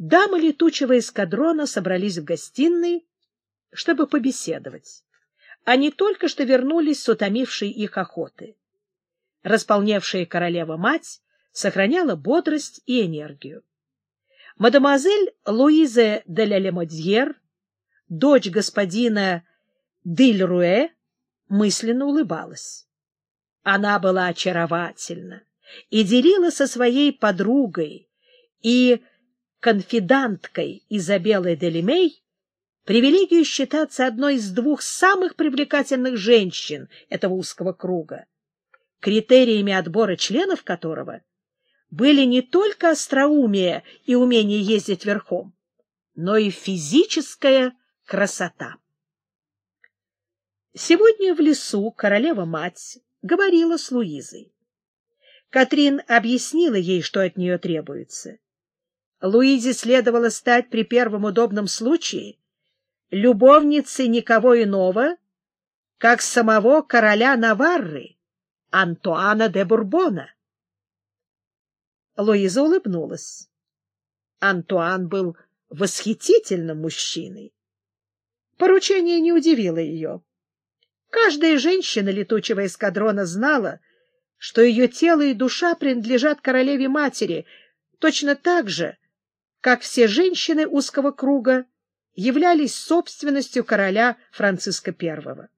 дамы летучего эскадрона собрались в гостиной, чтобы побеседовать. Они только что вернулись с утомившей их охоты. Располневшая королева-мать сохраняла бодрость и энергию. Мадемуазель Луиза де ля дочь господина Дильруэ, мысленно улыбалась. Она была очаровательна и делила со своей подругой и конфиданткой Изабеллой Делимей привилегию считаться одной из двух самых привлекательных женщин этого узкого круга, критериями отбора членов которого были не только остроумие и умение ездить верхом, но и физическая красота. Сегодня в лесу королева-мать говорила с Луизой. Катрин объяснила ей, что от нее требуется. Луизе следовало стать при первом удобном случае любовницей никого иного, как самого короля Наварры, Антуана де Бурбона. Луиза улыбнулась. Антуан был восхитительным мужчиной. Поручение не удивило ее. Каждая женщина летучего эскадрона знала, что ее тело и душа принадлежат королеве-матери, точно так же, как все женщины узкого круга являлись собственностью короля Франциска I.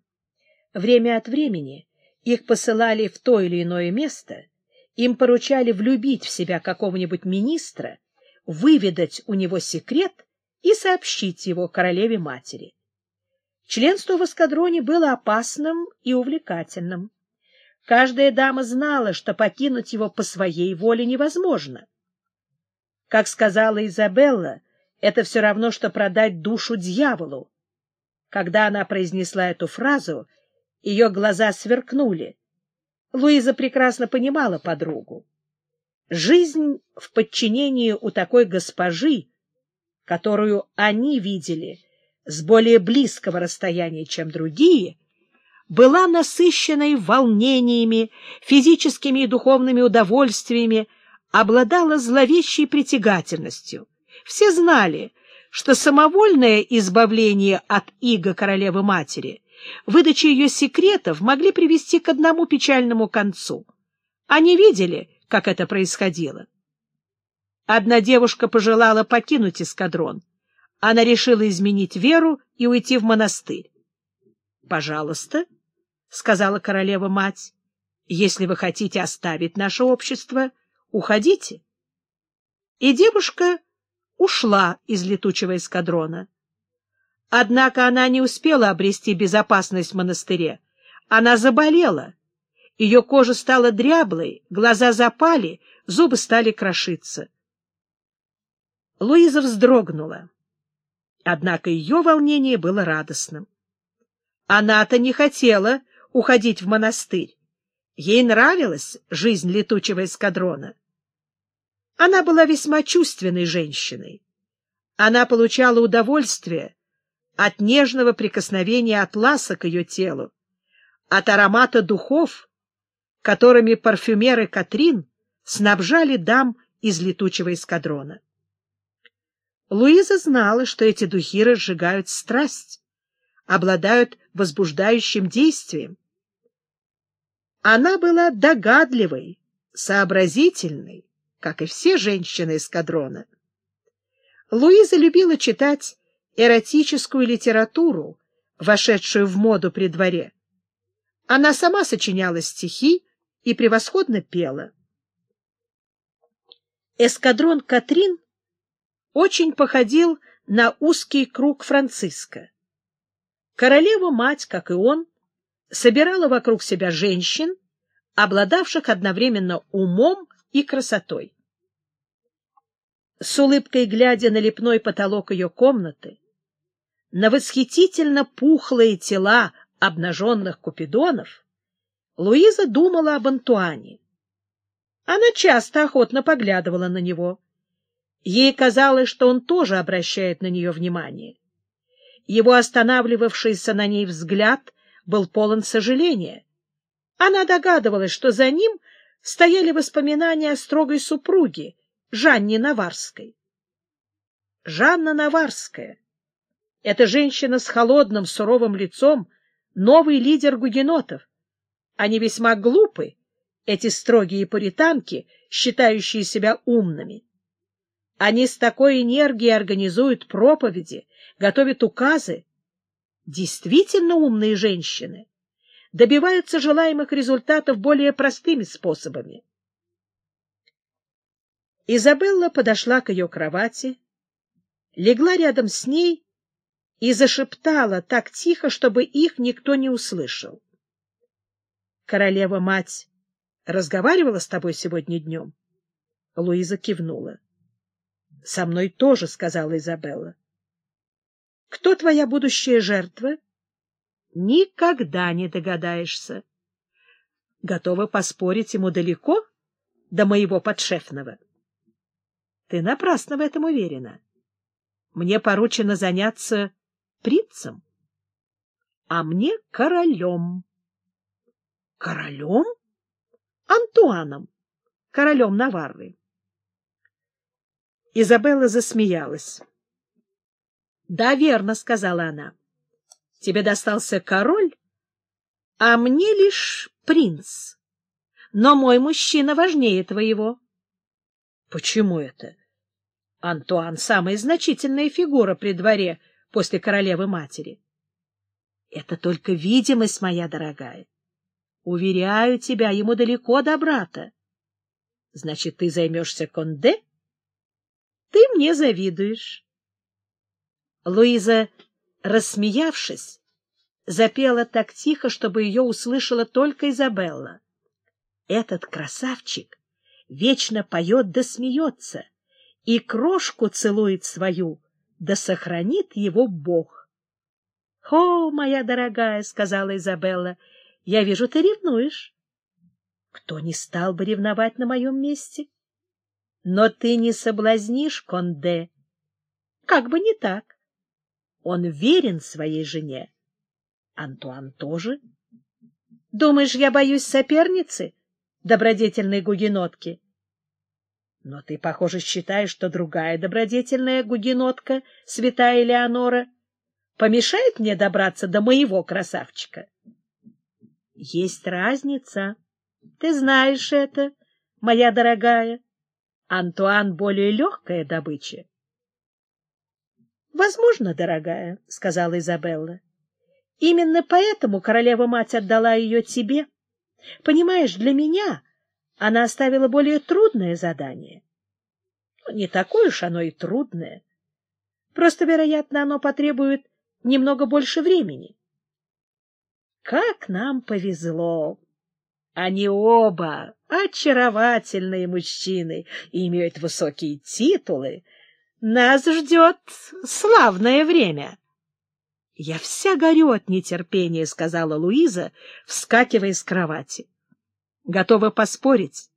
Время от времени их посылали в то или иное место, им поручали влюбить в себя какого-нибудь министра, выведать у него секрет и сообщить его королеве-матери. Членство в эскадроне было опасным и увлекательным. Каждая дама знала, что покинуть его по своей воле невозможно. Как сказала Изабелла, это все равно, что продать душу дьяволу. Когда она произнесла эту фразу, ее глаза сверкнули. Луиза прекрасно понимала подругу. Жизнь в подчинении у такой госпожи, которую они видели — с более близкого расстояния, чем другие, была насыщенной волнениями, физическими и духовными удовольствиями, обладала зловещей притягательностью. Все знали, что самовольное избавление от иго королевы-матери, выдача ее секретов могли привести к одному печальному концу. Они видели, как это происходило. Одна девушка пожелала покинуть эскадрон она решила изменить веру и уйти в монастырь. — Пожалуйста, — сказала королева-мать, — если вы хотите оставить наше общество, уходите. И девушка ушла из летучего эскадрона. Однако она не успела обрести безопасность в монастыре. Она заболела. Ее кожа стала дряблой, глаза запали, зубы стали крошиться. Луиза вздрогнула. Однако ее волнение было радостным. Она-то не хотела уходить в монастырь. Ей нравилась жизнь летучего эскадрона. Она была весьма чувственной женщиной. Она получала удовольствие от нежного прикосновения атласа к ее телу, от аромата духов, которыми парфюмеры Катрин снабжали дам из летучего эскадрона. Луиза знала, что эти духи разжигают страсть, обладают возбуждающим действием. Она была догадливой, сообразительной, как и все женщины эскадрона. Луиза любила читать эротическую литературу, вошедшую в моду при дворе. Она сама сочиняла стихи и превосходно пела. Эскадрон Катрин очень походил на узкий круг Франциска. Королева-мать, как и он, собирала вокруг себя женщин, обладавших одновременно умом и красотой. С улыбкой глядя на лепной потолок ее комнаты, на восхитительно пухлые тела обнаженных купидонов, Луиза думала об Антуане. Она часто охотно поглядывала на него — Ей казалось, что он тоже обращает на нее внимание. Его останавливавшийся на ней взгляд был полон сожаления. Она догадывалась, что за ним стояли воспоминания о строгой супруге, Жанне Наварской. Жанна Наварская. Эта женщина с холодным, суровым лицом — новый лидер гугенотов. Они весьма глупы, эти строгие пуританки, считающие себя умными. Они с такой энергией организуют проповеди, готовят указы. Действительно умные женщины добиваются желаемых результатов более простыми способами. Изабелла подошла к ее кровати, легла рядом с ней и зашептала так тихо, чтобы их никто не услышал. Королева-мать разговаривала с тобой сегодня днем? Луиза кивнула. — Со мной тоже, — сказала Изабелла. — Кто твоя будущая жертва? — Никогда не догадаешься. Готова поспорить ему далеко до моего подшефного? — Ты напрасно в этом уверена. Мне поручено заняться принцем, а мне королем. — Королем? — Антуаном, королем Наварры. Изабелла засмеялась. — Да, верно, — сказала она. — Тебе достался король, а мне лишь принц. Но мой мужчина важнее твоего. — Почему это? Антуан — самая значительная фигура при дворе после королевы-матери. — Это только видимость, моя дорогая. Уверяю тебя, ему далеко до брата. Значит, ты займешься Конде? Ты мне завидуешь. Луиза, рассмеявшись, запела так тихо, чтобы ее услышала только Изабелла. Этот красавчик вечно поет да смеется, и крошку целует свою, да сохранит его Бог. — О, моя дорогая, — сказала Изабелла, — я вижу, ты ревнуешь. Кто не стал бы ревновать на моем месте? Но ты не соблазнишь Конде. Как бы не так. Он верен своей жене. Антуан тоже. Думаешь, я боюсь соперницы, добродетельной гугенотки? Но ты, похоже, считаешь, что другая добродетельная гугенотка, святая Элеонора, помешает мне добраться до моего красавчика. Есть разница. Ты знаешь это, моя дорогая. Антуан более легкая добыча. — Возможно, дорогая, — сказала Изабелла. — Именно поэтому королева-мать отдала ее тебе. Понимаешь, для меня она оставила более трудное задание. Ну, не такое уж оно и трудное. Просто, вероятно, оно потребует немного больше времени. Как нам повезло! Они оба очаровательные мужчины и имеют высокие титулы. Нас ждет славное время. — Я вся горю от нетерпения, — сказала Луиза, вскакивая с кровати. — Готова поспорить.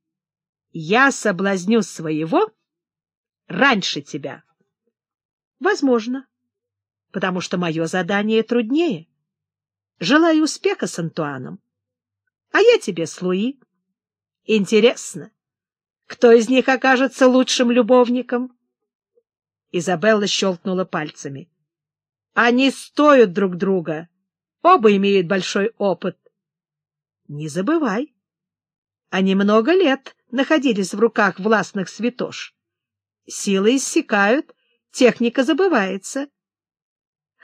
Я соблазню своего раньше тебя. — Возможно, потому что мое задание труднее. Желаю успеха с Антуаном. А я тебе с Луи. Интересно, кто из них окажется лучшим любовником? Изабелла щелкнула пальцами. Они стоят друг друга. Оба имеют большой опыт. Не забывай, они много лет находились в руках властных святош. Силы иссякают, техника забывается.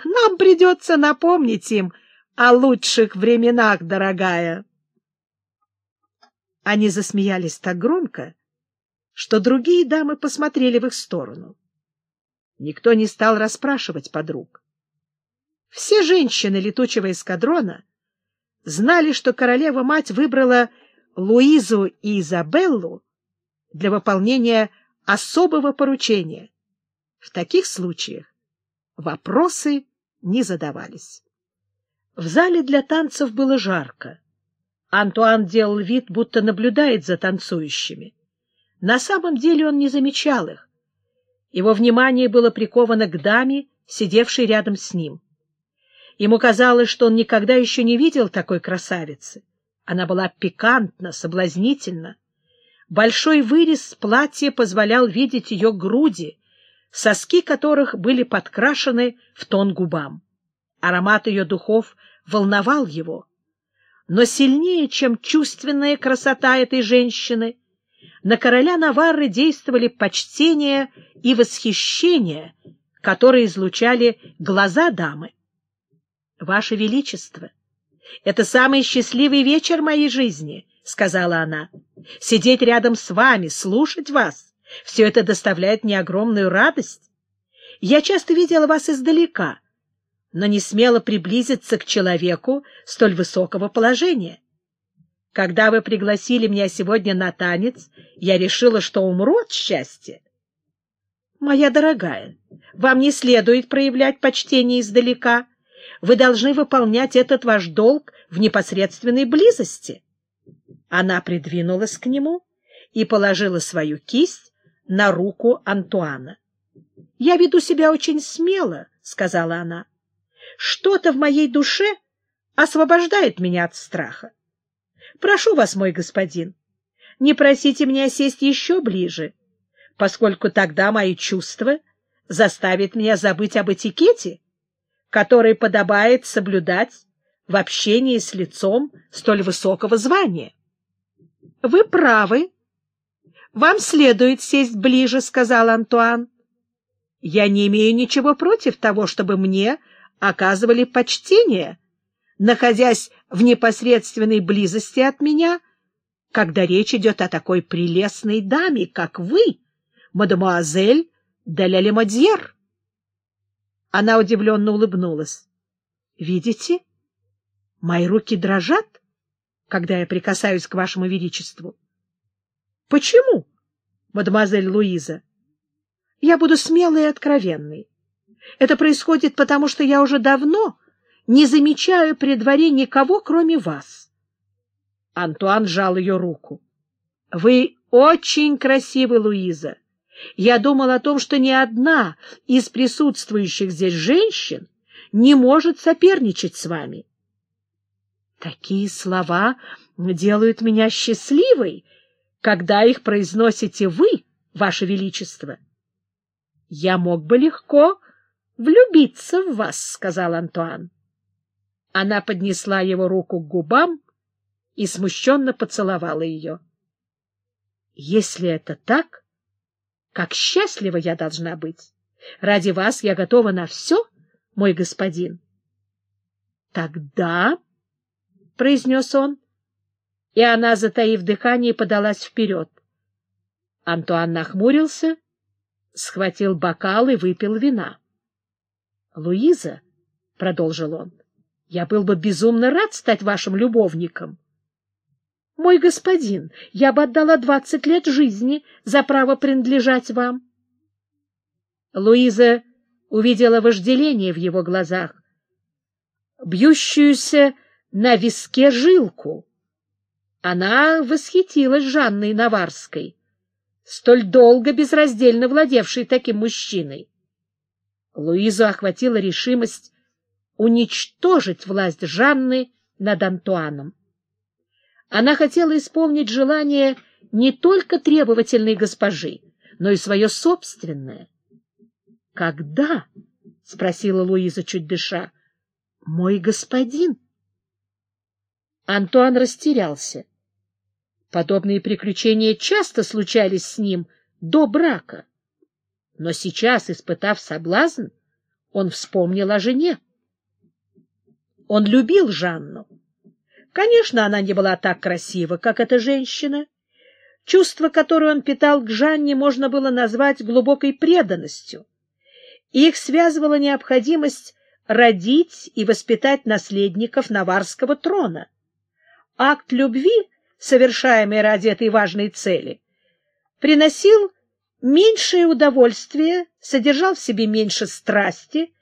Нам придется напомнить им, о лучших временах, дорогая. Они засмеялись так громко, что другие дамы посмотрели в их сторону. Никто не стал расспрашивать подруг. Все женщины летучего эскадрона знали, что королева-мать выбрала Луизу и Изабеллу для выполнения особого поручения. В таких случаях вопросы не задавались. В зале для танцев было жарко. Антуан делал вид, будто наблюдает за танцующими. На самом деле он не замечал их. Его внимание было приковано к даме, сидевшей рядом с ним. Ему казалось, что он никогда еще не видел такой красавицы. Она была пикантна, соблазнительна. Большой вырез платья позволял видеть ее груди, соски которых были подкрашены в тон губам. Аромат ее духов волновал его. Но сильнее, чем чувственная красота этой женщины, на короля Наварры действовали почтение и восхищение, которые излучали глаза дамы. «Ваше Величество, это самый счастливый вечер моей жизни», — сказала она. «Сидеть рядом с вами, слушать вас — все это доставляет мне огромную радость. Я часто видела вас издалека, но не смела приблизиться к человеку столь высокого положения. Когда вы пригласили меня сегодня на танец, я решила, что умру от счастья. Моя дорогая, вам не следует проявлять почтение издалека. Вы должны выполнять этот ваш долг в непосредственной близости. Она придвинулась к нему и положила свою кисть на руку Антуана. — Я веду себя очень смело, — сказала она. Что-то в моей душе освобождает меня от страха. Прошу вас, мой господин, не просите меня сесть еще ближе, поскольку тогда мои чувства заставят меня забыть об этикете, который подобает соблюдать в общении с лицом столь высокого звания. — Вы правы. Вам следует сесть ближе, — сказал Антуан. — Я не имею ничего против того, чтобы мне оказывали почтение, находясь в непосредственной близости от меня, когда речь идет о такой прелестной даме, как вы, мадемуазель де ля Лемодьер. Она удивленно улыбнулась. — Видите? Мои руки дрожат, когда я прикасаюсь к вашему величеству. — Почему, мадемуазель Луиза? Я буду смелой и откровенной. Это происходит потому, что я уже давно не замечаю при дворе никого, кроме вас. Антуан сжал ее руку. — Вы очень красивы, Луиза. Я думал о том, что ни одна из присутствующих здесь женщин не может соперничать с вами. Такие слова делают меня счастливой, когда их произносите вы, ваше величество. Я мог бы легко влюбиться в вас, — сказал Антуан. Она поднесла его руку к губам и смущенно поцеловала ее. — Если это так, как счастлива я должна быть! Ради вас я готова на все, мой господин. — Тогда, — произнес он, и она, затаив дыхание, подалась вперед. Антуан нахмурился, схватил бокал и выпил вина. — Луиза, — продолжил он, — я был бы безумно рад стать вашим любовником. — Мой господин, я бы отдала двадцать лет жизни за право принадлежать вам. Луиза увидела вожделение в его глазах, бьющуюся на виске жилку. Она восхитилась Жанной Наварской, столь долго безраздельно владевшей таким мужчиной. Луизу охватила решимость уничтожить власть Жанны над Антуаном. Она хотела исполнить желание не только требовательной госпожи, но и свое собственное. — Когда? — спросила Луиза, чуть дыша. — Мой господин. Антуан растерялся. Подобные приключения часто случались с ним до брака. Но сейчас, испытав соблазн, он вспомнил о жене. Он любил Жанну. Конечно, она не была так красива, как эта женщина. Чувство, которое он питал к Жанне, можно было назвать глубокой преданностью. Их связывала необходимость родить и воспитать наследников наварского трона. Акт любви, совершаемый ради этой важной цели, приносил меньшее удовольствие содержал в себе меньше страсти,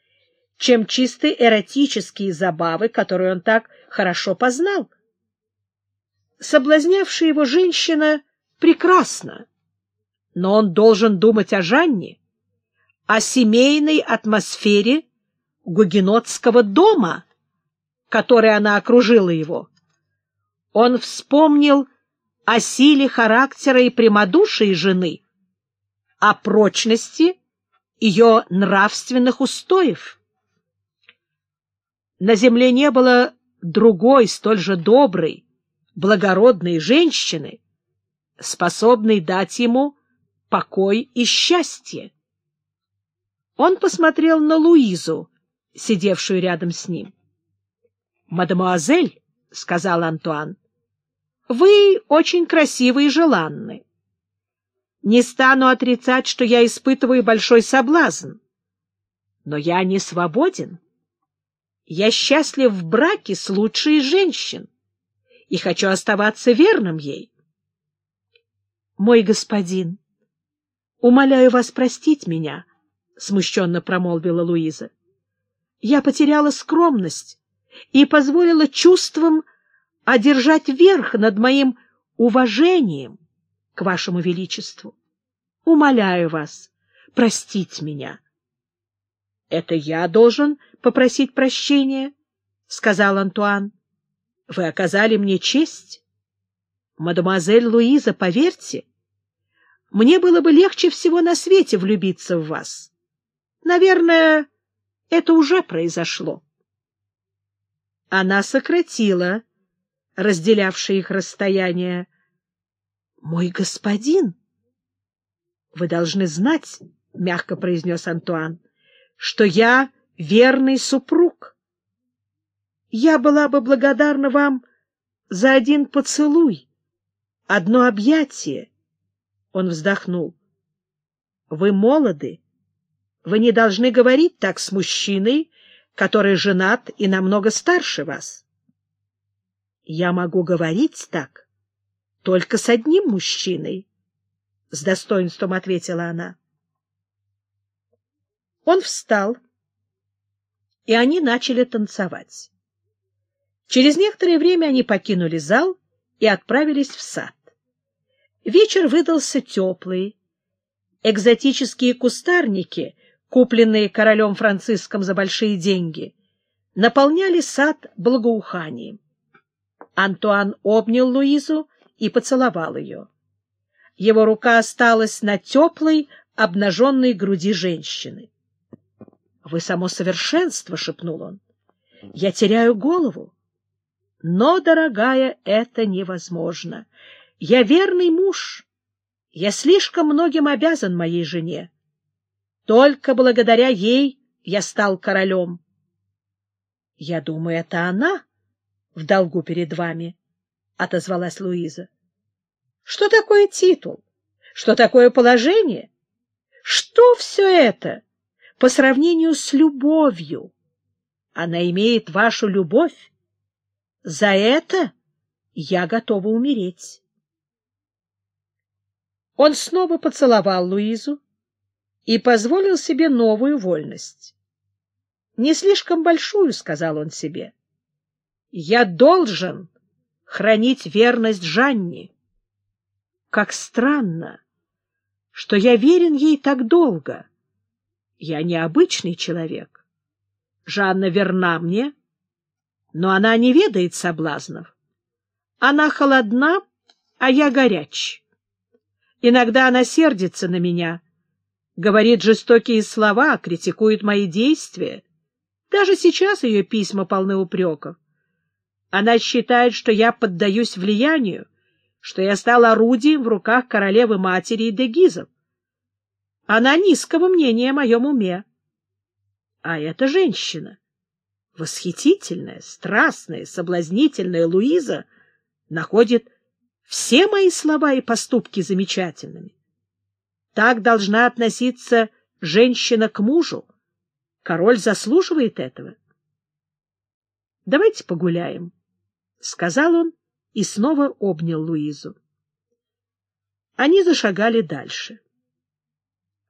чем чисто эротические забавы, которые он так хорошо познал. Соблазнявшая его женщина прекрасна, но он должен думать о Жанне, о семейной атмосфере гугенотского дома, которой она окружила его. Он вспомнил о силе характера и прямодушии жены, о прочности ее нравственных устоев. На земле не было другой, столь же доброй, благородной женщины, способной дать ему покой и счастье. Он посмотрел на Луизу, сидевшую рядом с ним. — Мадемуазель, — сказал Антуан, — вы очень красивы и желанны. Не стану отрицать, что я испытываю большой соблазн. Но я не свободен. Я счастлив в браке с лучшей из женщин и хочу оставаться верным ей. Мой господин, умоляю вас простить меня, — смущенно промолвила Луиза. Я потеряла скромность и позволила чувствам одержать верх над моим уважением к вашему величеству. Умоляю вас, простить меня. — Это я должен попросить прощения, — сказал Антуан. — Вы оказали мне честь. Мадемуазель Луиза, поверьте, мне было бы легче всего на свете влюбиться в вас. Наверное, это уже произошло. Она сократила разделявшее их расстояние. — Мой господин! — Вы должны знать, — мягко произнес Антуан, — что я верный супруг. Я была бы благодарна вам за один поцелуй, одно объятие. Он вздохнул. — Вы молоды. Вы не должны говорить так с мужчиной, который женат и намного старше вас. Я могу говорить так только с одним мужчиной, — с достоинством ответила она. Он встал, и они начали танцевать. Через некоторое время они покинули зал и отправились в сад. Вечер выдался теплый. Экзотические кустарники купленные королем Франциском за большие деньги, наполняли сад благоуханием. Антуан обнял Луизу и поцеловал ее. Его рука осталась на теплой, обнаженной груди женщины. — Вы само совершенство, — шепнул он. — Я теряю голову. Но, дорогая, это невозможно. Я верный муж. Я слишком многим обязан моей жене. Только благодаря ей я стал королем. — Я думаю, это она в долгу перед вами, — отозвалась Луиза. — Что такое титул? Что такое положение? Что все это по сравнению с любовью? Она имеет вашу любовь. За это я готова умереть. Он снова поцеловал Луизу, и позволил себе новую вольность. «Не слишком большую», — сказал он себе. «Я должен хранить верность Жанне. Как странно, что я верен ей так долго. Я необычный человек. Жанна верна мне, но она не ведает соблазнов. Она холодна, а я горяч. Иногда она сердится на меня — говорит жестокие слова, критикует мои действия. Даже сейчас ее письма полны упреков. Она считает, что я поддаюсь влиянию, что я стал орудием в руках королевы-матери и дегизов. Она низкого мнения о моем уме. А эта женщина, восхитительная, страстная, соблазнительная Луиза, находит все мои слова и поступки замечательными. Так должна относиться женщина к мужу. Король заслуживает этого. — Давайте погуляем, — сказал он и снова обнял Луизу. Они зашагали дальше. —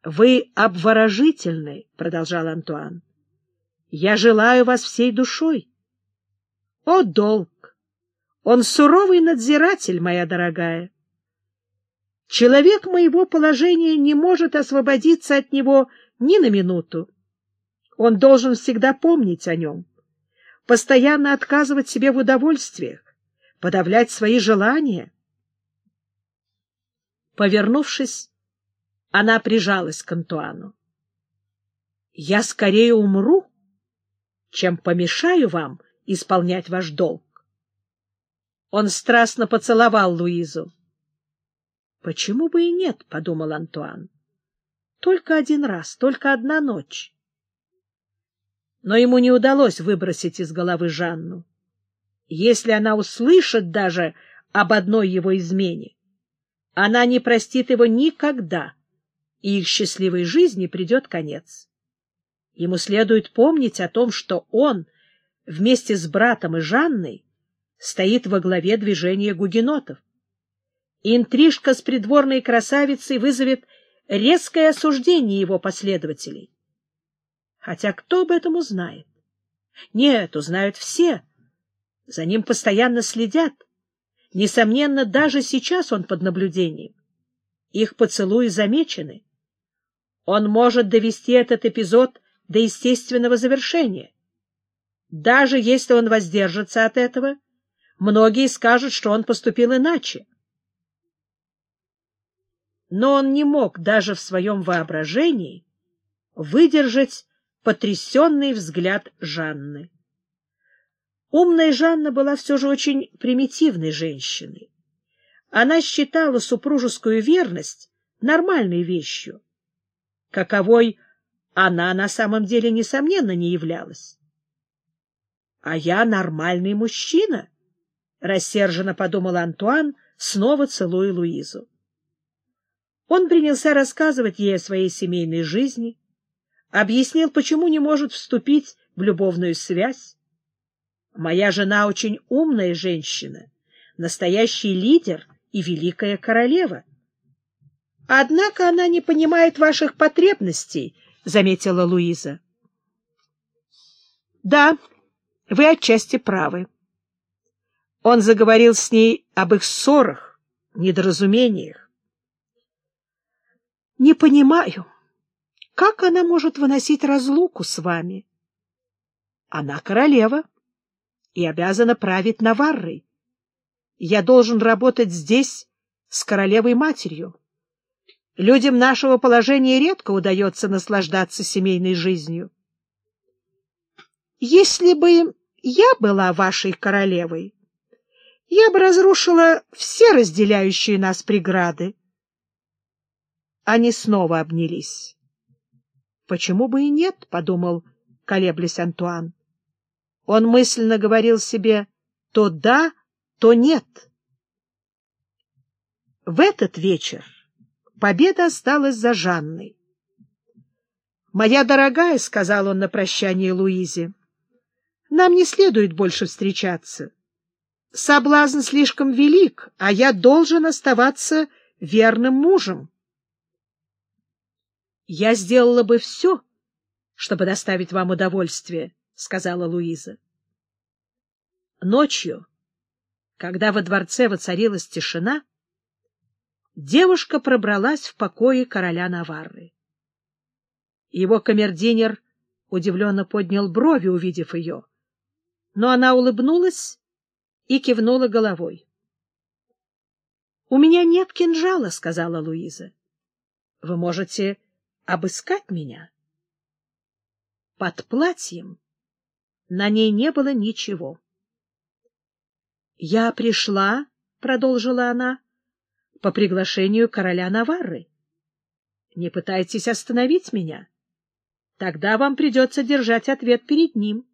Вы обворожительны, — продолжал Антуан. — Я желаю вас всей душой. О, долг! Он суровый надзиратель, моя дорогая. Человек моего положения не может освободиться от него ни на минуту. Он должен всегда помнить о нем, постоянно отказывать себе в удовольствиях, подавлять свои желания. Повернувшись, она прижалась к Антуану. я скорее умру, чем помешаю вам исполнять ваш долг. Он страстно поцеловал Луизу. — Почему бы и нет, — подумал Антуан. — Только один раз, только одна ночь. Но ему не удалось выбросить из головы Жанну. Если она услышит даже об одной его измене, она не простит его никогда, и их счастливой жизни придет конец. Ему следует помнить о том, что он вместе с братом и Жанной стоит во главе движения гугенотов. Интрижка с придворной красавицей вызовет резкое осуждение его последователей. Хотя кто об этом узнает? Нет, узнают все. За ним постоянно следят. Несомненно, даже сейчас он под наблюдением. Их поцелуи замечены. Он может довести этот эпизод до естественного завершения. Даже если он воздержится от этого, многие скажут, что он поступил иначе. Но он не мог даже в своем воображении выдержать потрясенный взгляд Жанны. Умная Жанна была все же очень примитивной женщиной. Она считала супружескую верность нормальной вещью, каковой она на самом деле, несомненно, не являлась. — А я нормальный мужчина, — рассерженно подумал Антуан, снова целуя Луизу. Он принялся рассказывать ей о своей семейной жизни, объяснил, почему не может вступить в любовную связь. Моя жена очень умная женщина, настоящий лидер и великая королева. Однако она не понимает ваших потребностей, — заметила Луиза. — Да, вы отчасти правы. Он заговорил с ней об их ссорах, недоразумениях. — Не понимаю, как она может выносить разлуку с вами? Она королева и обязана править Наваррой. Я должен работать здесь с королевой-матерью. Людям нашего положения редко удается наслаждаться семейной жизнью. Если бы я была вашей королевой, я бы разрушила все разделяющие нас преграды. Они снова обнялись. Почему бы и нет, — подумал, колеблясь Антуан. Он мысленно говорил себе то да, то нет. В этот вечер победа осталась за Жанной. «Моя дорогая», — сказал он на прощание Луизе, — «нам не следует больше встречаться. Соблазн слишком велик, а я должен оставаться верным мужем». «Я сделала бы все, чтобы доставить вам удовольствие», — сказала Луиза. Ночью, когда во дворце воцарилась тишина, девушка пробралась в покои короля Наварры. Его камердинер удивленно поднял брови, увидев ее, но она улыбнулась и кивнула головой. — У меня нет кинжала, — сказала Луиза. — Вы можете обыскать меня. Под платьем на ней не было ничего. — Я пришла, — продолжила она, — по приглашению короля Наварры. Не пытайтесь остановить меня. Тогда вам придется держать ответ перед ним.